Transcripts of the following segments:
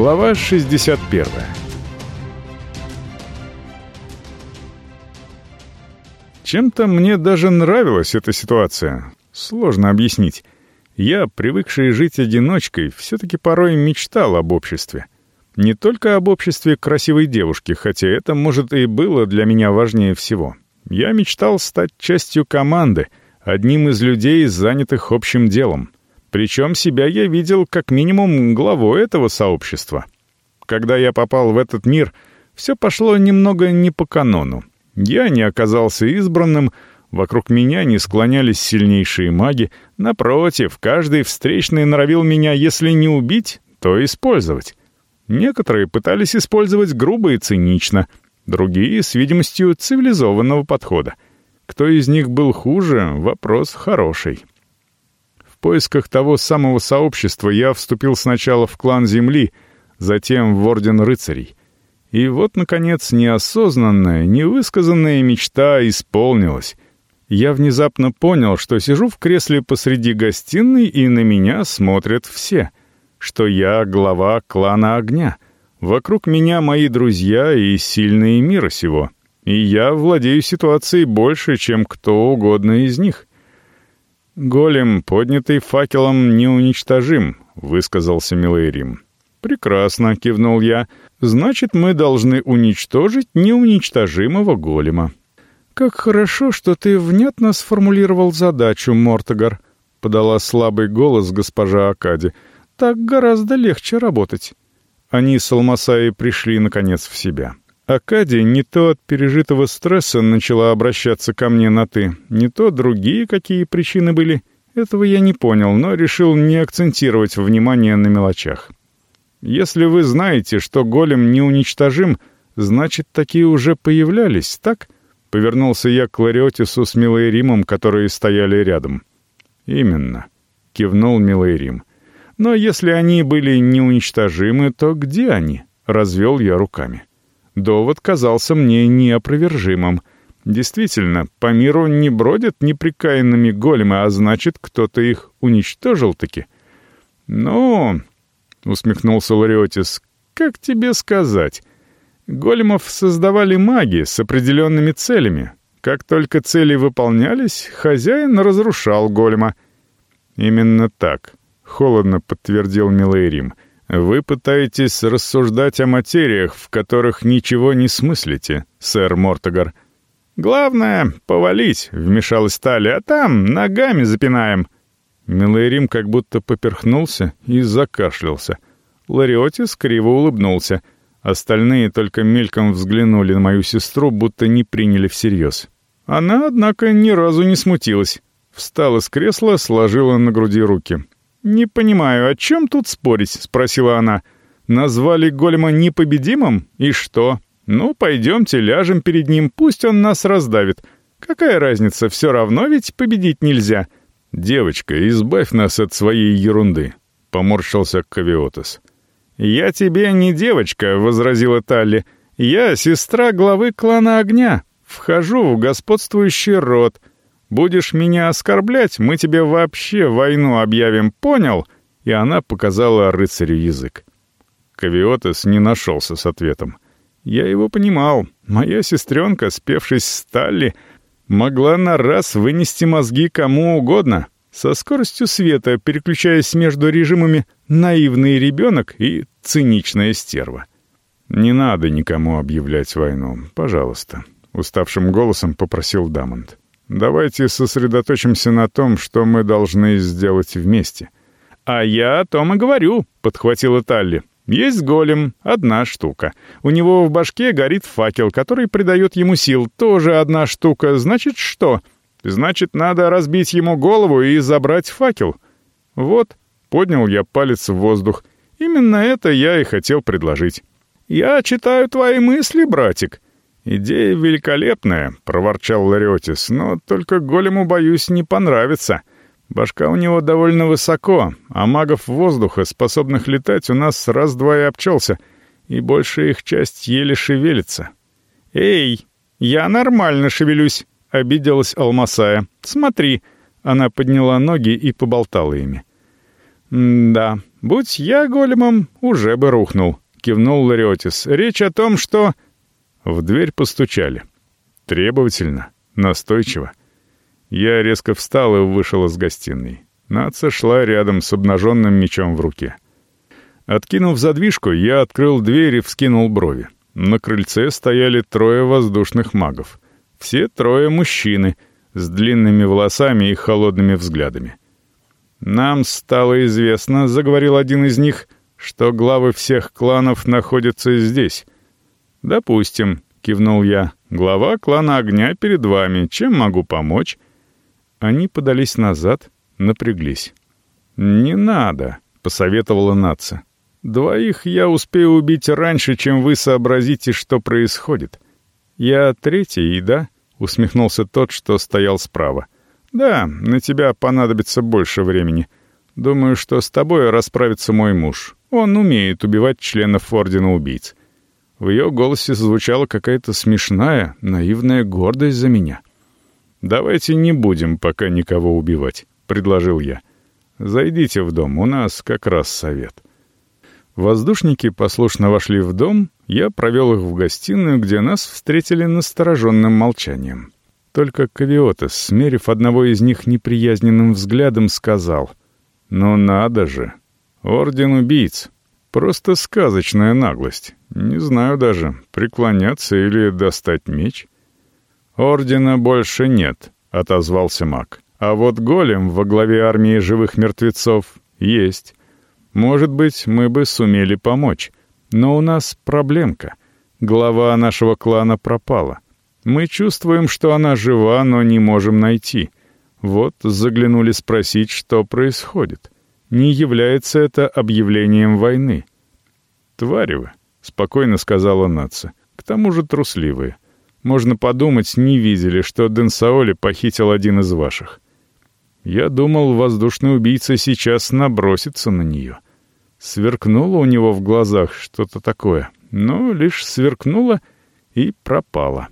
Глава 61 Чем-то мне даже нравилась эта ситуация. Сложно объяснить. Я, привыкший жить одиночкой, все-таки порой мечтал об обществе. Не только об обществе красивой девушки, хотя это, может, и было для меня важнее всего. Я мечтал стать частью команды, одним из людей, занятых общим делом. Причем себя я видел как минимум главой этого сообщества. Когда я попал в этот мир, все пошло немного не по канону. Я не оказался избранным, вокруг меня не склонялись сильнейшие маги. Напротив, каждый встречный норовил меня, если не убить, то использовать. Некоторые пытались использовать грубо и цинично, другие — с видимостью цивилизованного подхода. Кто из них был хуже — вопрос хороший. Поисках того самого сообщества я вступил сначала в клан Земли, затем в Орден Рыцарей. И вот, наконец, неосознанная, невысказанная мечта исполнилась. Я внезапно понял, что сижу в кресле посреди гостиной, и на меня смотрят все — что я глава клана огня. Вокруг меня мои друзья и сильные мира сего. И я владею ситуацией больше, чем кто угодно из них. «Голем, поднятый факелом, неуничтожим», — высказался Милейрим. «Прекрасно», — кивнул я. «Значит, мы должны уничтожить неуничтожимого голема». «Как хорошо, что ты внятно сформулировал задачу, Мортогар», — подала слабый голос госпожа Акади так гораздо легче работать». Они с Алмасаей пришли, наконец, в себя. Акадия не то от пережитого стресса начала обращаться ко мне на «ты», не то другие какие причины были. Этого я не понял, но решил не акцентировать внимание на мелочах. «Если вы знаете, что голем неуничтожим, значит, такие уже появлялись, так?» Повернулся я к Лариотису с Милой Римом, которые стояли рядом. «Именно», — кивнул Милый Рим. Но если они были неуничтожимы, то где они? Развел я руками. Довод казался мне неопровержимым. Действительно, по миру не бродят неприкаянными големы, а значит, кто-то их уничтожил-таки. «Ну...» — усмехнулся Лариотис. «Как тебе сказать? Големов создавали маги с определенными целями. Как только цели выполнялись, хозяин разрушал голема». «Именно так», холодно подтвердил Милейрим. «Вы пытаетесь рассуждать о материях, в которых ничего не смыслите, сэр Мортогар». «Главное — повалить», — вмешалась Талия, «а там ногами запинаем». Милейрим как будто поперхнулся и закашлялся. Лариотис криво улыбнулся. Остальные только мельком взглянули на мою сестру, будто не приняли всерьез. Она, однако, ни разу не смутилась. Встала с кресла, сложила на груди руки. «Не понимаю, о чем тут спорить?» — спросила она. «Назвали голема непобедимым? И что? Ну, пойдемте, ляжем перед ним, пусть он нас раздавит. Какая разница, все равно ведь победить нельзя». «Девочка, избавь нас от своей ерунды», — поморщился Кавиотес. «Я тебе не девочка», — возразила Талли. «Я сестра главы клана Огня. Вхожу в господствующий род. Будешь меня оскорблять, мы тебе вообще войну объявим, понял?» И она показала рыцарю язык. Кавиотес не нашелся с ответом. Я его понимал. Моя сестренка, спевшись стали, могла на раз вынести мозги кому угодно, со скоростью света, переключаясь между режимами «наивный ребенок» и «циничная стерва». «Не надо никому объявлять войну, пожалуйста», — уставшим голосом попросил Дамонт. Давайте сосредоточимся на том, что мы должны сделать вместе». «А я о том и говорю», — подхватила Талли. «Есть голем, одна штука. У него в башке горит факел, который придает ему сил. Тоже одна штука. Значит, что? Значит, надо разбить ему голову и забрать факел. Вот, поднял я палец в воздух. Именно это я и хотел предложить. «Я читаю твои мысли, братик», «Идея великолепная», — проворчал Лариотис, «но только голему, боюсь, не понравится. Башка у него довольно высоко, а магов воздуха, способных летать, у нас раз-два и обчелся, и большая их часть еле шевелится». «Эй, я нормально шевелюсь», — обиделась Алмасая. «Смотри». Она подняла ноги и поболтала ими. «Да, «Будь я големом, уже бы рухнул», — кивнул Лариотис. «Речь о том, что...» В дверь постучали. Требовательно, настойчиво. Я резко встал и вышел из гостиной. Наца шла рядом с обнаженным мечом в руке. Откинув задвижку, я открыл дверь и вскинул брови. На крыльце стояли трое воздушных магов. Все трое мужчины, с длинными волосами и холодными взглядами. «Нам стало известно», — заговорил один из них, — «что главы всех кланов находятся здесь». «Допустим», — кивнул я, — «глава клана огня перед вами. Чем могу помочь?» Они подались назад, напряглись. «Не надо», — посоветовала нация. «Двоих я успею убить раньше, чем вы сообразите, что происходит». «Я третий, да?» — усмехнулся тот, что стоял справа. «Да, на тебя понадобится больше времени. Думаю, что с тобой расправится мой муж. Он умеет убивать членов Ордена Убийц». В ее голосе звучала какая-то смешная, наивная гордость за меня. «Давайте не будем пока никого убивать», — предложил я. «Зайдите в дом, у нас как раз совет». Воздушники послушно вошли в дом, я провел их в гостиную, где нас встретили настороженным молчанием. Только Кавиотес, смерив одного из них неприязненным взглядом, сказал, «Ну надо же! Орден убийц! Просто сказочная наглость. Не знаю даже, преклоняться или достать меч». «Ордена больше нет», — отозвался маг. «А вот голем во главе армии живых мертвецов есть. Может быть, мы бы сумели помочь. Но у нас проблемка. Глава нашего клана пропала». Мы чувствуем, что она жива, но не можем найти. Вот заглянули спросить, что происходит. Не является это объявлением войны. «Твари вы», — спокойно сказала нация. «К тому же трусливые. Можно подумать, не видели, что Денсаоли похитил один из ваших. Я думал, воздушный убийца сейчас набросится на нее. Сверкнуло у него в глазах что-то такое, но лишь сверкнуло и пропало».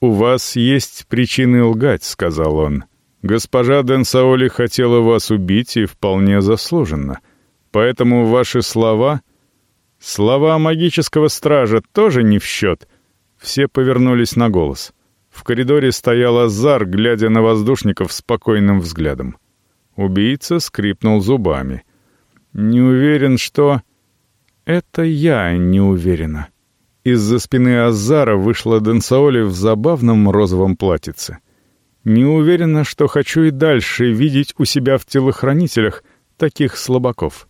«У вас есть причины лгать», — сказал он. «Госпожа Денсаоли хотела вас убить и вполне заслуженно. Поэтому ваши слова...» «Слова магического стража тоже не в счет». Все повернулись на голос. В коридоре стоял Азар, глядя на воздушников спокойным взглядом. Убийца скрипнул зубами. «Не уверен, что...» «Это я не уверена», из-за спины Азара вышла Денсаоли в забавном розовом платьице. Не уверена, что хочу и дальше видеть у себя в телохранителях таких слабаков.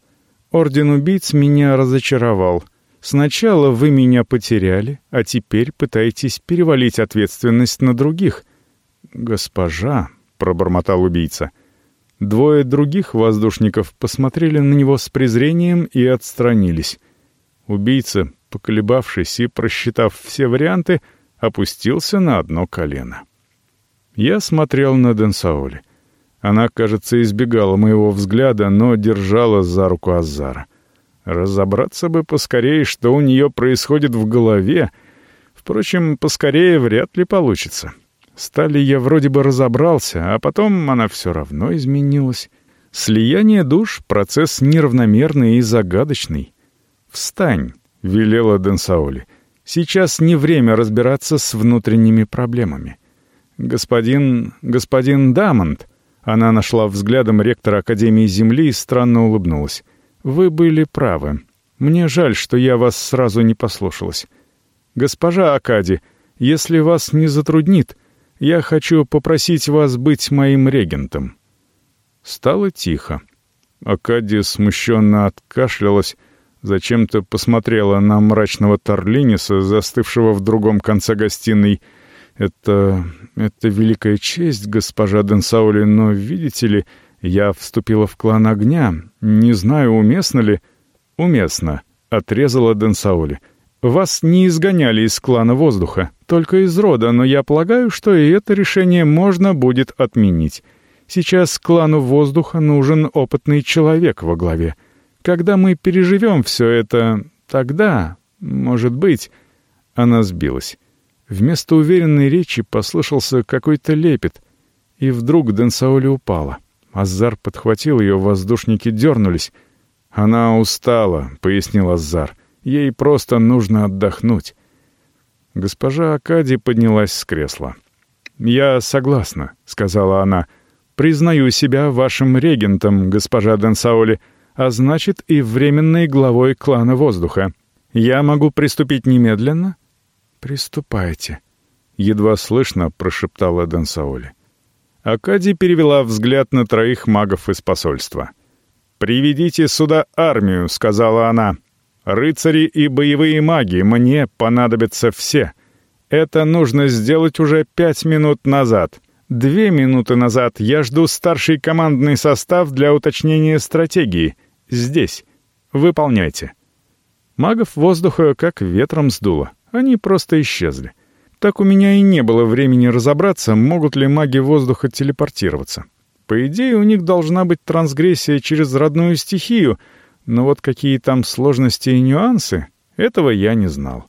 Орден убийц меня разочаровал. Сначала вы меня потеряли, а теперь пытаетесь перевалить ответственность на других. «Госпожа», — пробормотал убийца. Двое других воздушников посмотрели на него с презрением и отстранились. Убийца поколебавшись и просчитав все варианты, опустился на одно колено. Я смотрел на Денсаули. Она, кажется, избегала моего взгляда, но держала за руку Азара. Разобраться бы поскорее, что у нее происходит в голове. Впрочем, поскорее вряд ли получится. Стали я вроде бы разобрался, а потом она все равно изменилась. Слияние душ — процесс неравномерный и загадочный. «Встань!» — велела Денсаули. «Сейчас не время разбираться с внутренними проблемами. Господин... господин Дамонт...» Она нашла взглядом ректора Академии Земли и странно улыбнулась. «Вы были правы. Мне жаль, что я вас сразу не послушалась. Госпожа Акади, если вас не затруднит, я хочу попросить вас быть моим регентом». Стало тихо. Акади смущенно откашлялась, зачем-то посмотрела на мрачного Торлиниса, застывшего в другом конце гостиной. «Это... это великая честь, госпожа Денсаули, но, видите ли, я вступила в клан огня. Не знаю, уместно ли...» «Уместно», — отрезала Денсаули. «Вас не изгоняли из клана воздуха, только из рода, но я полагаю, что и это решение можно будет отменить. Сейчас клану воздуха нужен опытный человек во главе». Когда мы переживем все это, тогда, может быть...» Она сбилась. Вместо уверенной речи послышался какой-то лепет, и вдруг Денсаули упала. Азар подхватил ее, воздушники дернулись. «Она устала», — пояснил Азар. «Ей просто нужно отдохнуть». Госпожа Акади поднялась с кресла. «Я согласна», — сказала она. «Признаю себя вашим регентом, госпожа Денсаули, а значит и временной главой клана воздуха. Я могу приступить немедленно?» «Приступайте», — едва слышно прошептала Денсаули. Акади перевела взгляд на троих магов из посольства. «Приведите сюда армию», — сказала она. «Рыцари и боевые маги, мне понадобятся все. Это нужно сделать уже пять минут назад. Две минуты назад я жду старший командный состав для уточнения стратегии. Здесь. Выполняйте». Магов воздуха как ветром сдуло. Они просто исчезли. Так у меня и не было времени разобраться, могут ли маги воздуха телепортироваться. По идее, у них должна быть трансгрессия через родную стихию, но вот какие там сложности и нюансы, этого я не знал.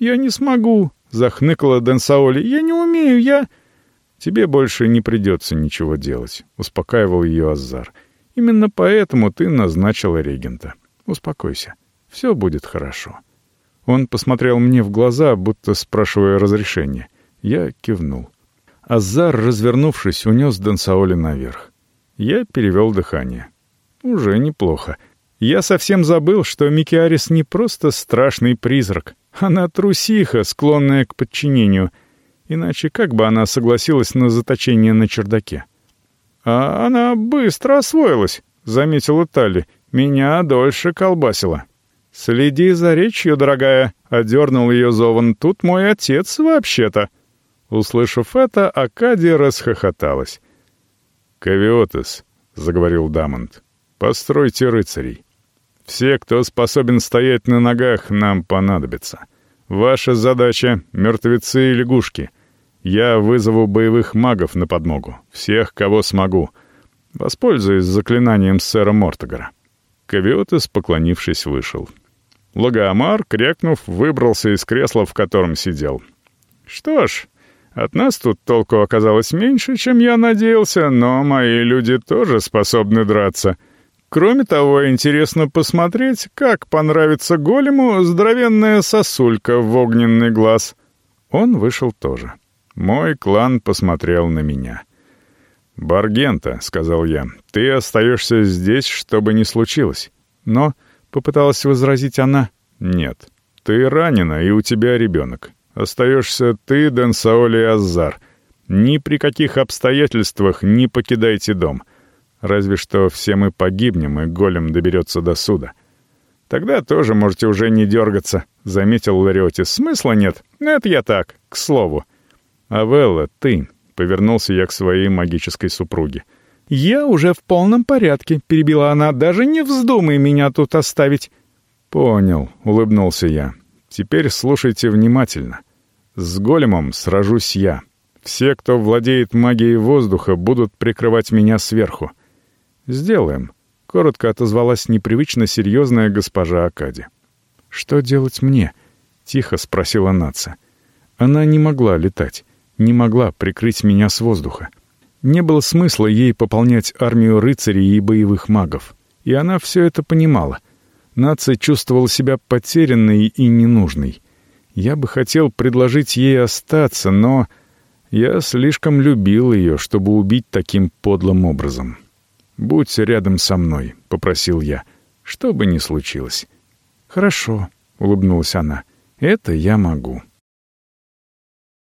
«Я не смогу», — захныкала Денсаоли. «Я не умею, я...» «Тебе больше не придется ничего делать», — успокаивал ее Азар. «Именно поэтому ты назначила регента. Успокойся. Все будет хорошо». Он посмотрел мне в глаза, будто спрашивая разрешения. Я кивнул. Азар, развернувшись, унес Дансаоли наверх. Я перевел дыхание. Уже неплохо. Я совсем забыл, что Микиарис не просто страшный призрак. Она трусиха, склонная к подчинению. Иначе как бы она согласилась на заточение на чердаке? «А она быстро освоилась», — заметила Талли. «Меня дольше колбасила». «Следи за речью, дорогая», — одернул ее Зован. «Тут мой отец вообще-то». Услышав это, Акадия расхохоталась. «Кавиотес», — заговорил Дамонт, — «постройте рыцарей. Все, кто способен стоять на ногах, нам понадобятся. Ваша задача — мертвецы и лягушки. Я вызову боевых магов на подмогу, всех, кого смогу. Воспользуюсь заклинанием сэра Мортогара». Кавиотес, поклонившись, вышел. Лагомар, крякнув, выбрался из кресла, в котором сидел. «Что ж, от нас тут толку оказалось меньше, чем я надеялся, но мои люди тоже способны драться. Кроме того, интересно посмотреть, как понравится голему здоровенная сосулька в огненный глаз». Он вышел тоже. Мой клан посмотрел на меня. «Баргента», — сказал я, — «ты остаешься здесь, чтобы не случилось. Но...» Попыталась возразить она. «Нет. Ты ранена, и у тебя ребенок. Остаешься ты, Дэн Саоли Азар. Ни при каких обстоятельствах не покидайте дом. Разве что все мы погибнем, и голем доберется до суда». «Тогда тоже можете уже не дергаться», — заметил Лариотис. «Смысла нет. Это я так, к слову». «Авелла, ты», — повернулся я к своей магической супруге. «Я уже в полном порядке», — перебила она. «Даже не вздумай меня тут оставить». «Понял», — улыбнулся я. «Теперь слушайте внимательно. С големом сражусь я. Все, кто владеет магией воздуха, будут прикрывать меня сверху». «Сделаем», — коротко отозвалась непривычно серьезная госпожа Акади. «Что делать мне?» — тихо спросила Наца. Она не могла летать, не могла прикрыть меня с воздуха. Не было смысла ей пополнять армию рыцарей и боевых магов. И она все это понимала. Нация чувствовала себя потерянной и ненужной. Я бы хотел предложить ей остаться, но я слишком любил ее, чтобы убить таким подлым образом. «Будь рядом со мной», — попросил я, — «что бы ни случилось». «Хорошо», — улыбнулась она, — «это я могу».